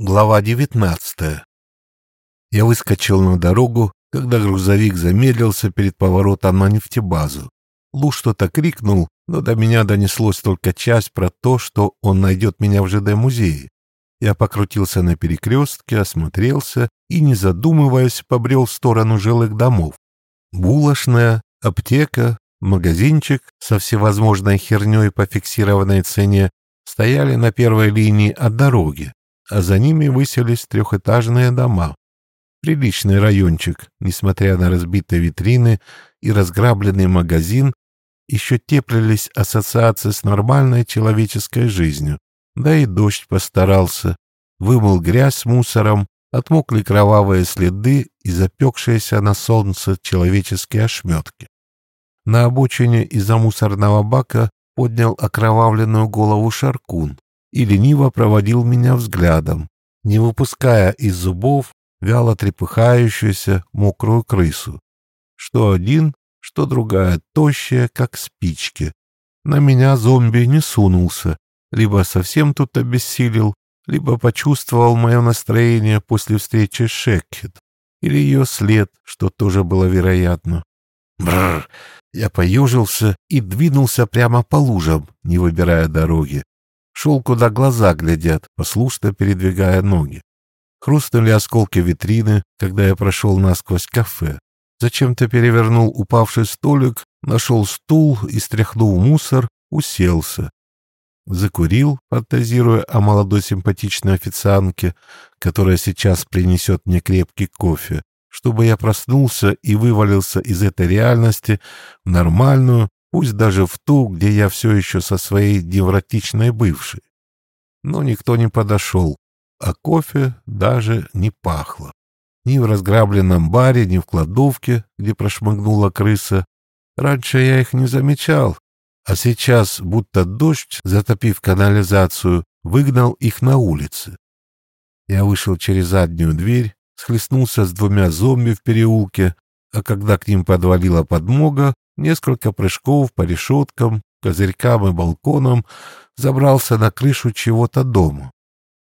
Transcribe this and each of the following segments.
Глава 19 Я выскочил на дорогу, когда грузовик замедлился перед поворотом на нефтебазу. Лу что-то крикнул, но до меня донеслось только часть про то, что он найдет меня в ЖД-музее. Я покрутился на перекрестке, осмотрелся и, не задумываясь, побрел в сторону жилых домов. Булочная, аптека, магазинчик со всевозможной херней по фиксированной цене стояли на первой линии от дороги а за ними выселись трехэтажные дома. Приличный райончик, несмотря на разбитые витрины и разграбленный магазин, еще теплились ассоциации с нормальной человеческой жизнью. Да и дождь постарался, вымыл грязь с мусором, отмокли кровавые следы и запекшиеся на солнце человеческие ошметки. На обочине из-за мусорного бака поднял окровавленную голову Шаркун и лениво проводил меня взглядом, не выпуская из зубов вяло трепыхающуюся мокрую крысу. Что один, что другая, тощая, как спички. На меня зомби не сунулся, либо совсем тут обессилел, либо почувствовал мое настроение после встречи с Шекхет, или ее след, что тоже было вероятно. Бррр! Я поежился и двинулся прямо по лужам, не выбирая дороги шел, куда глаза глядят, послушно передвигая ноги. Хрустнули осколки витрины, когда я прошел насквозь кафе. Зачем-то перевернул упавший столик, нашел стул и, стряхнул мусор, уселся. Закурил, фантазируя о молодой симпатичной официантке, которая сейчас принесет мне крепкий кофе, чтобы я проснулся и вывалился из этой реальности в нормальную, пусть даже в ту, где я все еще со своей невротичной бывшей. Но никто не подошел, а кофе даже не пахло. Ни в разграбленном баре, ни в кладовке, где прошмыгнула крыса. Раньше я их не замечал, а сейчас, будто дождь, затопив канализацию, выгнал их на улице. Я вышел через заднюю дверь, схлестнулся с двумя зомби в переулке, а когда к ним подвалила подмога, несколько прыжков по решеткам, козырькам и балконам, забрался на крышу чего-то дома.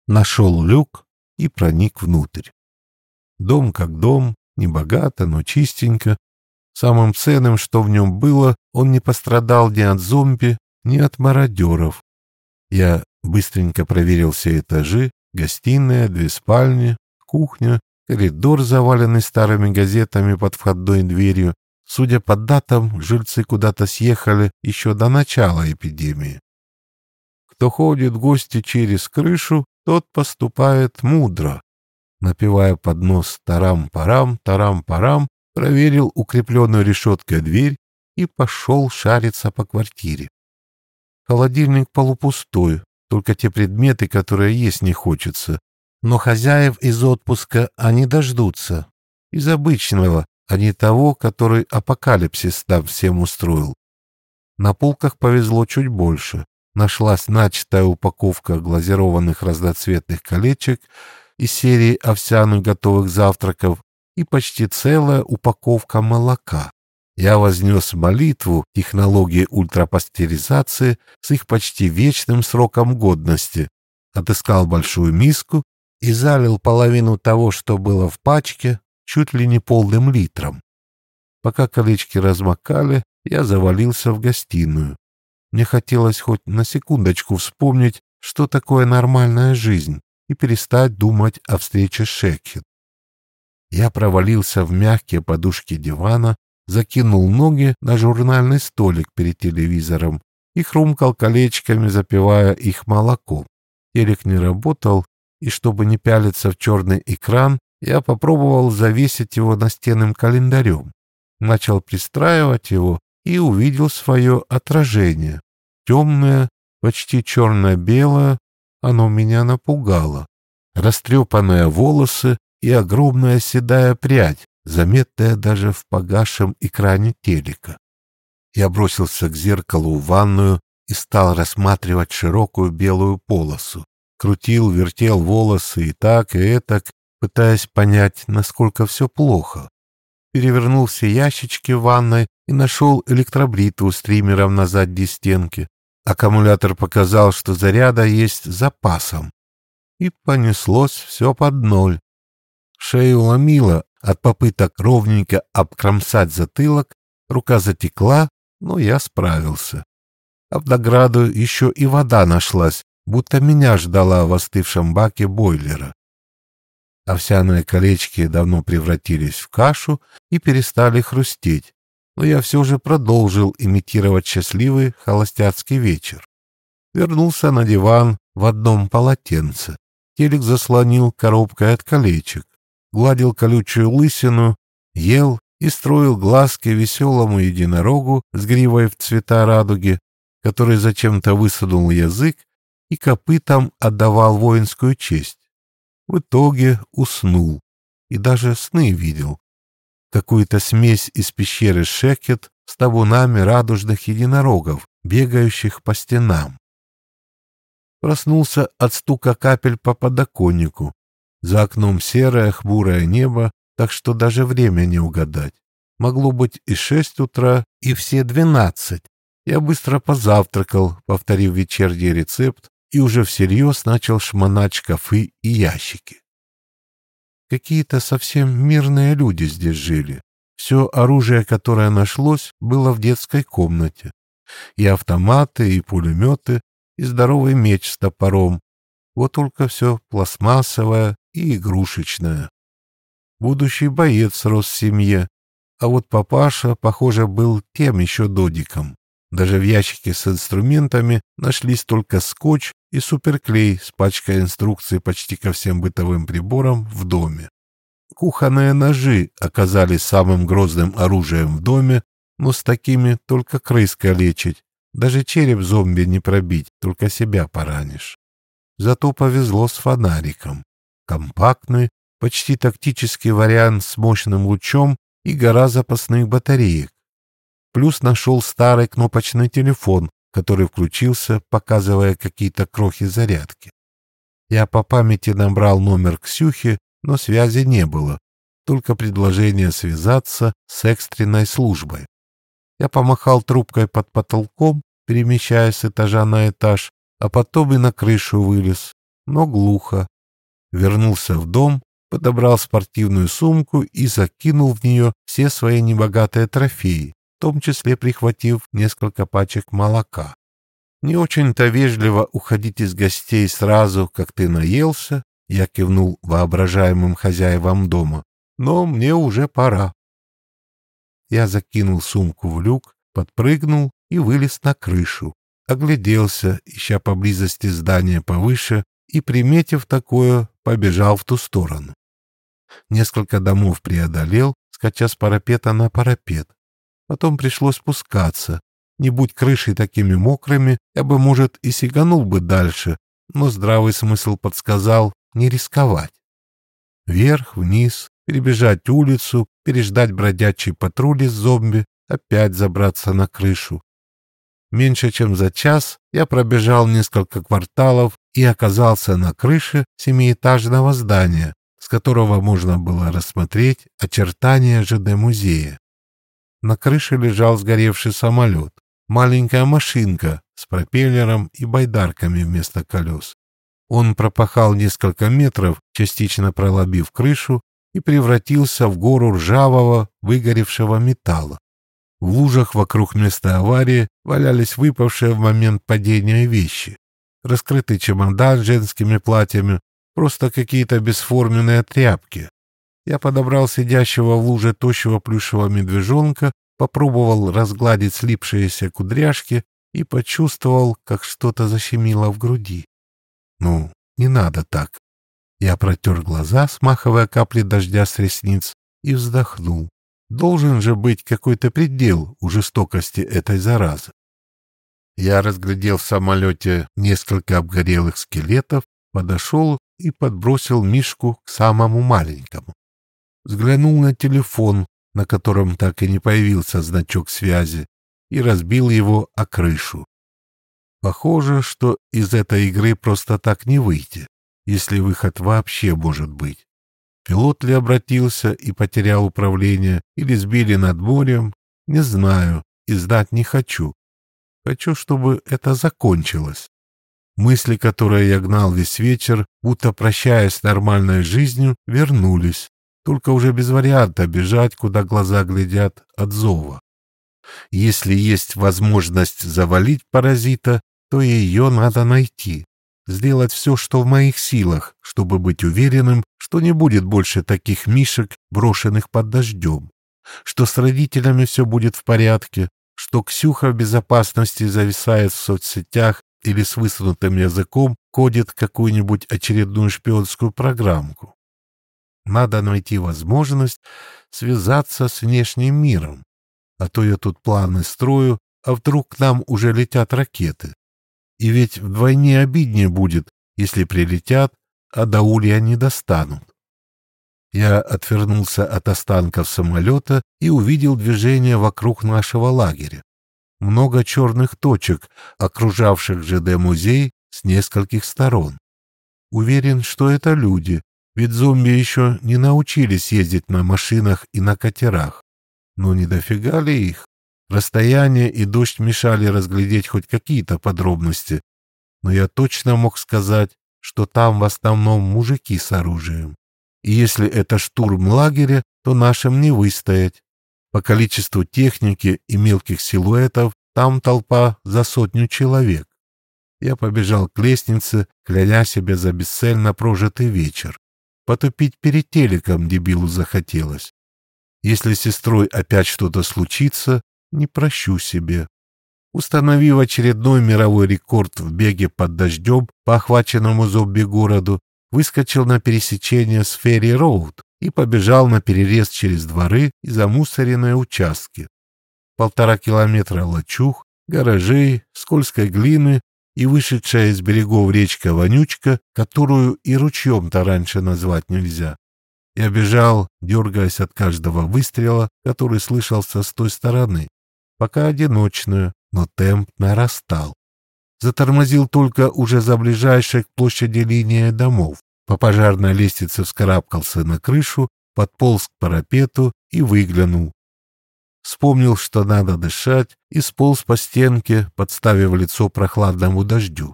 Нашел люк и проник внутрь. Дом как дом, небогато, но чистенько. Самым ценным, что в нем было, он не пострадал ни от зомби, ни от мародеров. Я быстренько проверил все этажи, гостиная, две спальни, кухня, коридор, заваленный старыми газетами под входной дверью, Судя по датам, жильцы куда-то съехали еще до начала эпидемии. Кто ходит в гости через крышу, тот поступает мудро. Напивая под нос «тарам-парам, тарам-парам», проверил укрепленную решеткой дверь и пошел шариться по квартире. Холодильник полупустой, только те предметы, которые есть не хочется. Но хозяев из отпуска они дождутся. Из обычного, а не того, который апокалипсис там всем устроил. На полках повезло чуть больше. Нашлась начатая упаковка глазированных разноцветных колечек из серии овсяных готовых завтраков и почти целая упаковка молока. Я вознес молитву технологии ультрапастеризации с их почти вечным сроком годности, отыскал большую миску и залил половину того, что было в пачке, чуть ли не полным литром. Пока колечки размокали, я завалился в гостиную. Мне хотелось хоть на секундочку вспомнить, что такое нормальная жизнь, и перестать думать о встрече с Шекхет. Я провалился в мягкие подушки дивана, закинул ноги на журнальный столик перед телевизором и хрумкал колечками, запивая их молоком. Телек не работал, и чтобы не пялиться в черный экран, я попробовал завесить его настенным календарем, начал пристраивать его и увидел свое отражение. Темное, почти черно-белое, оно меня напугало. Растрепанные волосы и огромная седая прядь, заметная даже в погашем экране телека. Я бросился к зеркалу в ванную и стал рассматривать широкую белую полосу. Крутил, вертел волосы и так, и этак, пытаясь понять, насколько все плохо. Перевернул все ящички в ванной и нашел электробритву с триммером на задней стенке. Аккумулятор показал, что заряда есть запасом. и понеслось все под ноль. Шею ломило от попыток ровненько обкромсать затылок, рука затекла, но я справился. А в награду еще и вода нашлась, будто меня ждала в остывшем баке бойлера. Овсяные колечки давно превратились в кашу и перестали хрустеть, но я все же продолжил имитировать счастливый холостяцкий вечер. Вернулся на диван в одном полотенце. Телек заслонил коробкой от колечек, гладил колючую лысину, ел и строил глазки веселому единорогу с гривой в цвета радуги, который зачем-то высунул язык и копытом отдавал воинскую честь. В итоге уснул и даже сны видел. Какую-то смесь из пещеры Шекет с табунами радужных единорогов, бегающих по стенам. Проснулся от стука капель по подоконнику. За окном серое хмурое небо, так что даже время не угадать. Могло быть и шесть утра, и все двенадцать. Я быстро позавтракал, повторив вечерний рецепт, и уже всерьез начал шмонать шкафы и ящики. Какие-то совсем мирные люди здесь жили. Все оружие, которое нашлось, было в детской комнате. И автоматы, и пулеметы, и здоровый меч с топором. Вот только все пластмассовое и игрушечное. Будущий боец рос в семье, а вот папаша, похоже, был тем еще додиком. Даже в ящике с инструментами нашлись только скотч и суперклей с пачкой инструкций почти ко всем бытовым приборам в доме. Кухонные ножи оказались самым грозным оружием в доме, но с такими только крыс калечить. Даже череп зомби не пробить, только себя поранишь. Зато повезло с фонариком. Компактный, почти тактический вариант с мощным лучом и гора запасных батареек. Плюс нашел старый кнопочный телефон, который включился, показывая какие-то крохи зарядки. Я по памяти набрал номер Ксюхи, но связи не было, только предложение связаться с экстренной службой. Я помахал трубкой под потолком, перемещаясь с этажа на этаж, а потом и на крышу вылез, но глухо. Вернулся в дом, подобрал спортивную сумку и закинул в нее все свои небогатые трофеи в том числе прихватив несколько пачек молока. Не очень-то вежливо уходить из гостей сразу, как ты наелся, я кивнул воображаемым хозяевам дома, но мне уже пора. Я закинул сумку в люк, подпрыгнул и вылез на крышу, огляделся, ища поблизости здания повыше, и, приметив такое, побежал в ту сторону. Несколько домов преодолел, скача с парапета на парапет, Потом пришлось спускаться. Не будь крыши такими мокрыми, я бы, может, и сиганул бы дальше, но здравый смысл подсказал не рисковать. Вверх, вниз, перебежать улицу, переждать бродячий патруль из зомби, опять забраться на крышу. Меньше чем за час я пробежал несколько кварталов и оказался на крыше семиэтажного здания, с которого можно было рассмотреть очертания ЖД-музея. На крыше лежал сгоревший самолет, маленькая машинка с пропеллером и байдарками вместо колес. Он пропахал несколько метров, частично пролобив крышу, и превратился в гору ржавого, выгоревшего металла. В лужах вокруг места аварии валялись выпавшие в момент падения вещи. Раскрытый чемодан с женскими платьями, просто какие-то бесформенные тряпки, я подобрал сидящего в луже тощего плюшевого медвежонка, попробовал разгладить слипшиеся кудряшки и почувствовал, как что-то защемило в груди. Ну, не надо так. Я протер глаза, смахивая капли дождя с ресниц, и вздохнул. Должен же быть какой-то предел у жестокости этой заразы. Я разглядел в самолете несколько обгорелых скелетов, подошел и подбросил Мишку к самому маленькому взглянул на телефон, на котором так и не появился значок связи, и разбил его о крышу. Похоже, что из этой игры просто так не выйти, если выход вообще может быть. Пилот ли обратился и потерял управление, или сбили над морем, не знаю и знать не хочу. Хочу, чтобы это закончилось. Мысли, которые я гнал весь вечер, будто прощаясь с нормальной жизнью, вернулись. Только уже без варианта бежать, куда глаза глядят, от зова. Если есть возможность завалить паразита, то ее надо найти. Сделать все, что в моих силах, чтобы быть уверенным, что не будет больше таких мишек, брошенных под дождем, что с родителями все будет в порядке, что Ксюха в безопасности зависает в соцсетях или с высунутым языком кодит какую-нибудь очередную шпионскую программку. Надо найти возможность связаться с внешним миром. А то я тут планы строю, а вдруг к нам уже летят ракеты. И ведь вдвойне обиднее будет, если прилетят, а до улья не достанут. Я отвернулся от останков самолета и увидел движение вокруг нашего лагеря много черных точек, окружавших ЖД-музей с нескольких сторон. Уверен, что это люди, ведь зомби еще не научились ездить на машинах и на катерах. Но не дофига ли их? Расстояние и дождь мешали разглядеть хоть какие-то подробности, но я точно мог сказать, что там в основном мужики с оружием. И если это штурм лагеря, то нашим не выстоять. По количеству техники и мелких силуэтов там толпа за сотню человек. Я побежал к лестнице, кляня себя за бесцельно прожитый вечер. Потупить перед телеком дебилу захотелось. Если с сестрой опять что-то случится, не прощу себе. Установив очередной мировой рекорд в беге под дождем по охваченному зомби-городу, выскочил на пересечение с Ферри-Роуд, и побежал на перерез через дворы и замусоренные участки. Полтора километра лачуг, гаражей, скользкой глины и вышедшая из берегов речка Вонючка, которую и ручьем-то раньше назвать нельзя. Я бежал, дергаясь от каждого выстрела, который слышался с той стороны. Пока одиночную, но темп нарастал. Затормозил только уже за ближайшей к площади линия домов. По пожарной лестнице вскарабкался на крышу, подполз к парапету и выглянул. Вспомнил, что надо дышать, и сполз по стенке, подставив лицо прохладному дождю.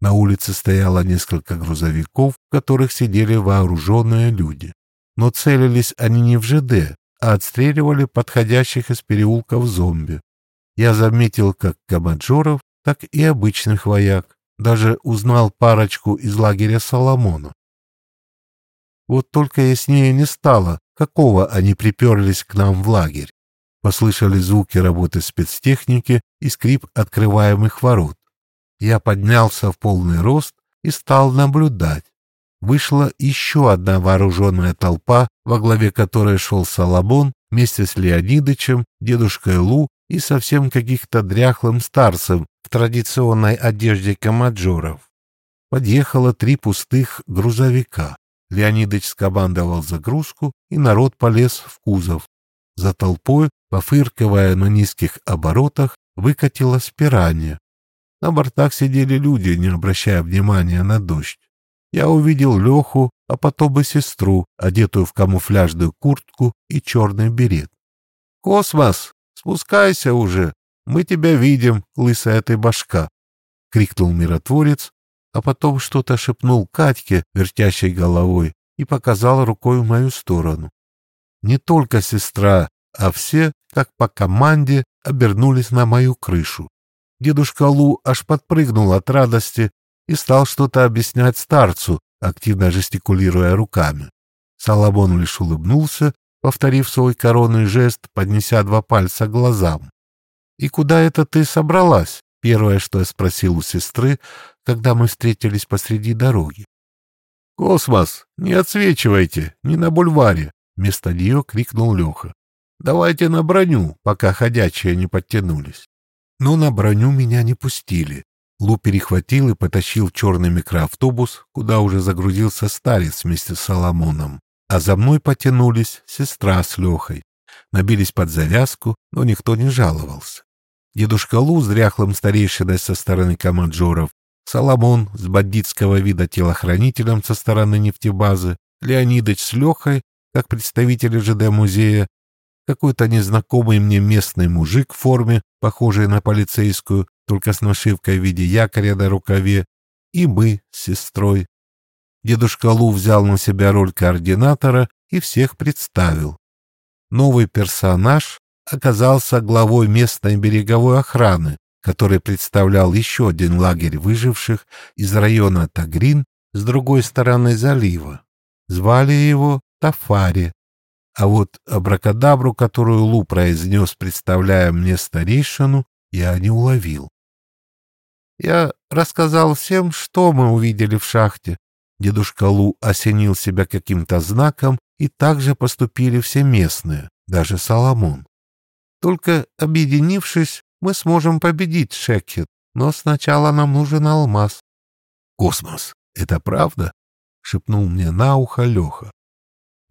На улице стояло несколько грузовиков, в которых сидели вооруженные люди. Но целились они не в ЖД, а отстреливали подходящих из переулков зомби. Я заметил как комаджоров, так и обычных вояк. Даже узнал парочку из лагеря Соломона. Вот только яснее не стало, какого они приперлись к нам в лагерь. Послышали звуки работы спецтехники и скрип открываемых ворот. Я поднялся в полный рост и стал наблюдать. Вышла еще одна вооруженная толпа, во главе которой шел Соломон вместе с Леонидычем, дедушкой Лу и совсем каких-то дряхлым старцем в традиционной одежде комаджоров. Подъехало три пустых грузовика. Леонидыч скомандовал загрузку, и народ полез в кузов. За толпой, пофыркивая на низких оборотах, выкатилась пиранья. На бортах сидели люди, не обращая внимания на дождь. Я увидел Леху, а потом и сестру, одетую в камуфляжную куртку и черный берет. «Космос, спускайся уже! Мы тебя видим, лысая ты башка!» — крикнул миротворец, а потом что-то шепнул Катьке, вертящей головой, и показал рукой в мою сторону. Не только сестра, а все, как по команде, обернулись на мою крышу. Дедушка Лу аж подпрыгнул от радости и стал что-то объяснять старцу, активно жестикулируя руками. Соломон лишь улыбнулся, повторив свой коронный жест, поднеся два пальца к глазам. «И куда это ты собралась?» Первое, что я спросил у сестры, когда мы встретились посреди дороги. «Космос, не отсвечивайте, не на бульваре!» Вместо нее крикнул Леха. «Давайте на броню, пока ходячие не подтянулись». Но на броню меня не пустили. Лу перехватил и потащил черный микроавтобус, куда уже загрузился старец вместе с Соломоном. А за мной потянулись сестра с Лехой. Набились под завязку, но никто не жаловался. Дедушка Лу с дряхлым старейшиной со стороны команджоров, Соломон с бандитского вида телохранителем со стороны нефтебазы, Леонидыч с Лехой, как представители ЖД-музея, какой-то незнакомый мне местный мужик в форме, похожей на полицейскую, только с нашивкой в виде якоря на рукаве, и мы с сестрой. Дедушка Лу взял на себя роль координатора и всех представил. Новый персонаж оказался главой местной береговой охраны, который представлял еще один лагерь выживших из района Тагрин с другой стороны залива. Звали его Тафари. А вот абракадабру, которую Лу произнес, представляя мне старейшину, я не уловил. Я рассказал всем, что мы увидели в шахте. Дедушка Лу осенил себя каким-то знаком, и так же поступили все местные, даже Соломон. Только объединившись, мы сможем победить Шекхет, но сначала нам нужен алмаз. Космос, это правда? шепнул мне на ухо Леха.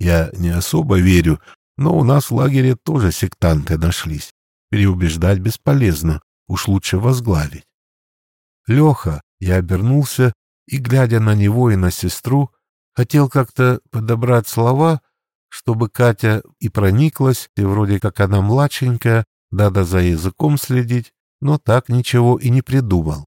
Я не особо верю, но у нас в лагере тоже сектанты нашлись. Переубеждать бесполезно, уж лучше возглавить. Леха, я обернулся и, глядя на него и на сестру, хотел как-то подобрать слова, чтобы Катя и прониклась, и вроде как она младшенькая, надо за языком следить, но так ничего и не придумал.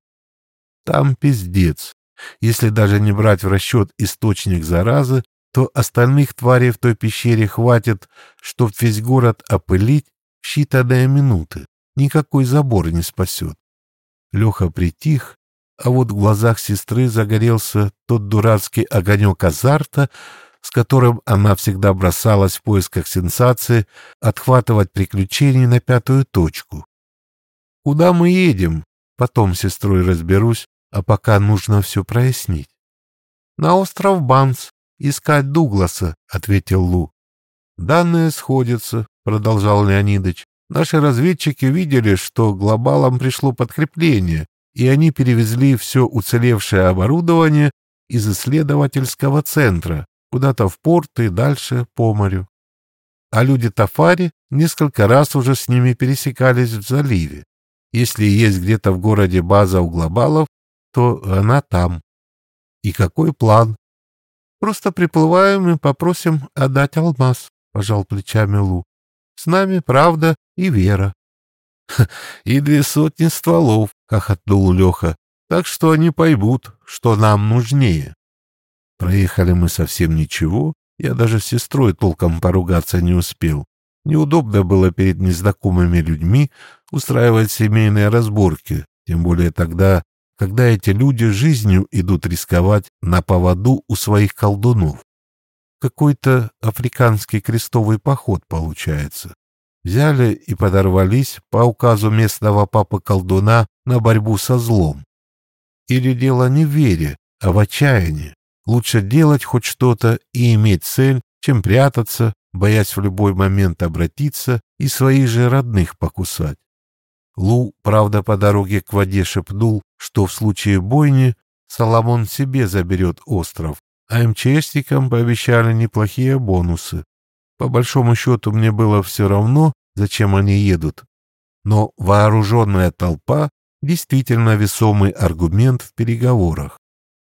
Там пиздец. Если даже не брать в расчет источник заразы, то остальных тварей в той пещере хватит, чтоб весь город опылить в считанные минуты. Никакой забор не спасет. Леха притих, а вот в глазах сестры загорелся тот дурацкий огонек азарта, с которым она всегда бросалась в поисках сенсации отхватывать приключений на пятую точку. «Куда мы едем?» Потом с сестрой разберусь, а пока нужно все прояснить. «На остров Банс, искать Дугласа», — ответил Лу. «Данные сходятся», — продолжал Леонидыч. «Наши разведчики видели, что глобалам пришло подкрепление, и они перевезли все уцелевшее оборудование из исследовательского центра куда-то в порт и дальше по морю. А люди Тафари несколько раз уже с ними пересекались в заливе. Если есть где-то в городе база у глобалов, то она там. И какой план? Просто приплываем и попросим отдать алмаз, пожал плечами Лу. С нами правда и вера. И две сотни стволов, хохотнул Леха. Так что они поймут, что нам нужнее. Проехали мы совсем ничего, я даже с сестрой толком поругаться не успел. Неудобно было перед незнакомыми людьми устраивать семейные разборки, тем более тогда, когда эти люди жизнью идут рисковать на поводу у своих колдунов. Какой-то африканский крестовый поход получается. Взяли и подорвались по указу местного папы-колдуна на борьбу со злом. Или дело не в вере, а в отчаянии. Лучше делать хоть что-то и иметь цель, чем прятаться, боясь в любой момент обратиться и своих же родных покусать. Лу, правда, по дороге к воде шепнул, что в случае бойни Соломон себе заберет остров, а МЧСникам пообещали неплохие бонусы. По большому счету мне было все равно, зачем они едут. Но вооруженная толпа действительно весомый аргумент в переговорах.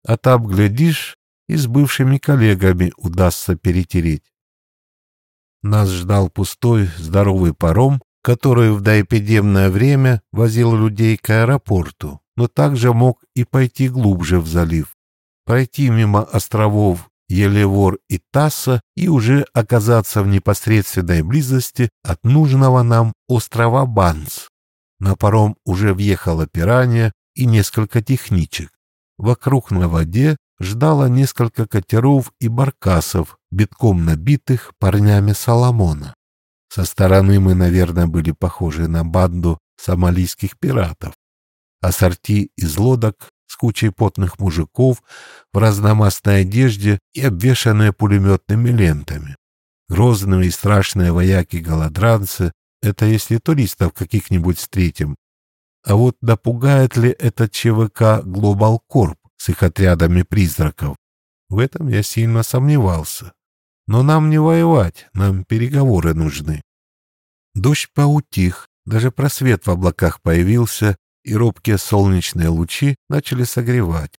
А там, глядишь, и с бывшими коллегами удастся перетереть. Нас ждал пустой, здоровый паром, который в доэпидемное время возил людей к аэропорту, но также мог и пойти глубже в залив, пройти мимо островов Елевор и Тасса и уже оказаться в непосредственной близости от нужного нам острова Банс. На паром уже въехала пиранья и несколько техничек. Вокруг на воде ждало несколько катеров и баркасов, битком набитых парнями Соломона. Со стороны мы, наверное, были похожи на банду сомалийских пиратов. Ассорти из лодок с кучей потных мужиков в разномастной одежде и обвешанные пулеметными лентами. Грозные и страшные вояки-голодранцы — это если туристов каких-нибудь встретим. А вот напугает ли этот ЧВК Global Corp с их отрядами призраков? В этом я сильно сомневался. Но нам не воевать, нам переговоры нужны. Дождь поутих, даже просвет в облаках появился, и робкие солнечные лучи начали согревать.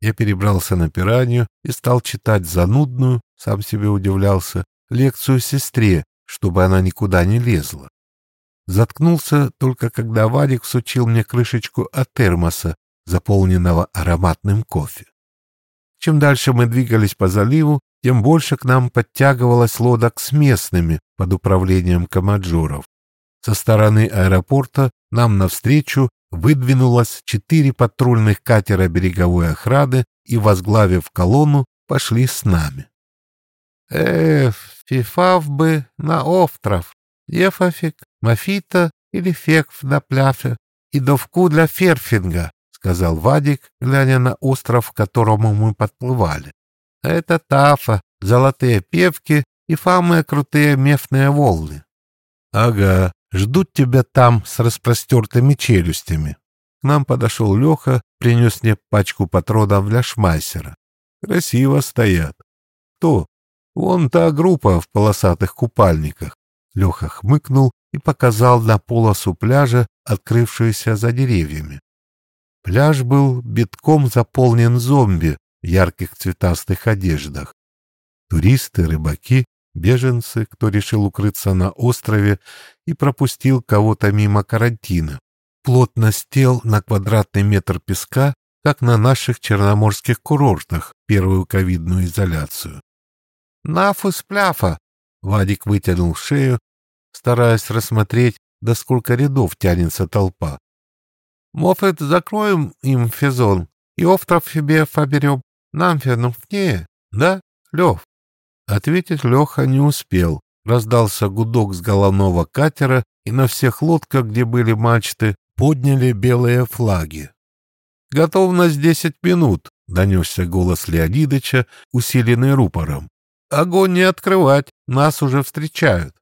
Я перебрался на пиранью и стал читать занудную, сам себе удивлялся, лекцию сестре, чтобы она никуда не лезла. Заткнулся только когда Вадик всучил мне крышечку от термоса, заполненного ароматным кофе. Чем дальше мы двигались по заливу, тем больше к нам подтягивалось лодок с местными под управлением комаджоров. Со стороны аэропорта нам навстречу выдвинулось четыре патрульных катера береговой охраны и, возглавив колонну, пошли с нами. «Эх, фифав бы на остров, ефафик, мафита или фекв на пляже и довку для ферфинга», — сказал Вадик, глядя на остров, к которому мы подплывали. «Это тафа, золотые певки и самые крутые мефные волны». «Ага, ждут тебя там с распростертыми челюстями». К нам подошел Леха, принес мне пачку патронов для шмайсера. Красиво стоят. Кто? Вон та группа в полосатых купальниках. Леха хмыкнул и показал на полосу пляжа, открывшуюся за деревьями. Пляж был битком заполнен зомби в ярких цветастых одеждах. Туристы, рыбаки, беженцы, кто решил укрыться на острове и пропустил кого-то мимо карантина. Плотно стел на квадратный метр песка, как на наших черноморских курортах первую ковидную изоляцию. «Нафус-пляфа!» — Вадик вытянул шею, стараясь рассмотреть, до сколько рядов тянется толпа. «Мофет закроем им физон и овтров себе поберем. Нам фенуфнее, да, Лев?» Ответить Леха не успел. Раздался гудок с головного катера, и на всех лодках, где были мачты, подняли белые флаги. «Готовность десять минут», — донесся голос Леонидыча, усиленный рупором. «Огонь не открывать, нас уже встречают».